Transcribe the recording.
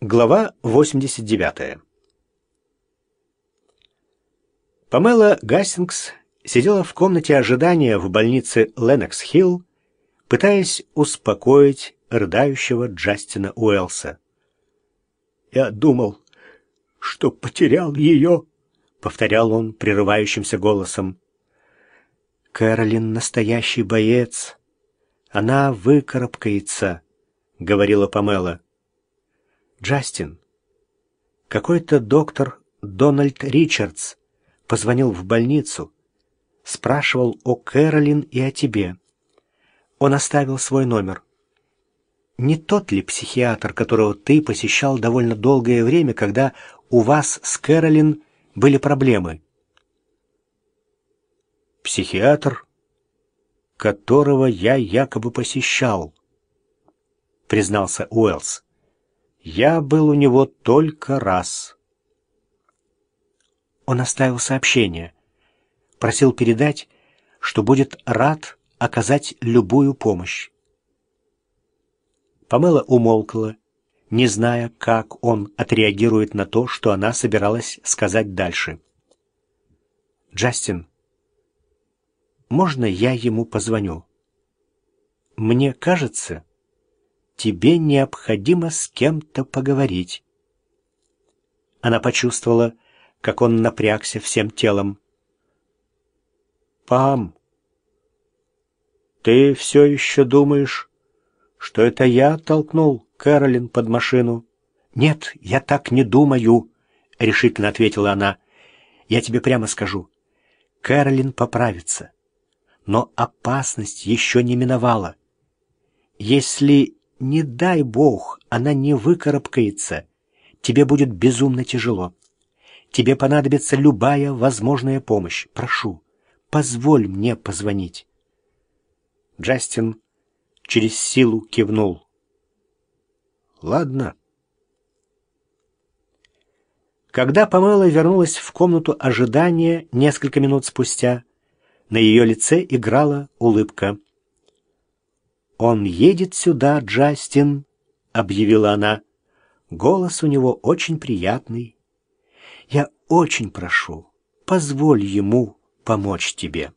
Глава 89. Памела Гастингс сидела в комнате ожидания в больнице Ленокс-Хилл, пытаясь успокоить рыдающего Джастина Уэлса. «Я думал, что потерял ее», — повторял он прерывающимся голосом. «Кэролин — настоящий боец. Она выкарабкается», — говорила Памела. Джастин, какой-то доктор Дональд Ричардс позвонил в больницу, спрашивал о Кэролин и о тебе. Он оставил свой номер. Не тот ли психиатр, которого ты посещал довольно долгое время, когда у вас с Кэролин были проблемы? Психиатр, которого я якобы посещал, признался Уэллс. Я был у него только раз. Он оставил сообщение. Просил передать, что будет рад оказать любую помощь. Памела умолкла, не зная, как он отреагирует на то, что она собиралась сказать дальше. «Джастин, можно я ему позвоню? Мне кажется, тебе необходимо с кем-то поговорить». Она почувствовала, как он напрягся всем телом. «Пам, ты все еще думаешь, что это я толкнул Кэролин под машину?» «Нет, я так не думаю», — решительно ответила она. «Я тебе прямо скажу. Кэролин поправится. Но опасность еще не миновала. Если не дай бог, она не выкарабкается. Тебе будет безумно тяжело. Тебе понадобится любая возможная помощь. Прошу, позволь мне позвонить. Джастин через силу кивнул. Ладно. Когда Памела вернулась в комнату ожидания несколько минут спустя, на ее лице играла улыбка. «Он едет сюда, Джастин», — объявила она. «Голос у него очень приятный. Я очень прошу, позволь ему помочь тебе».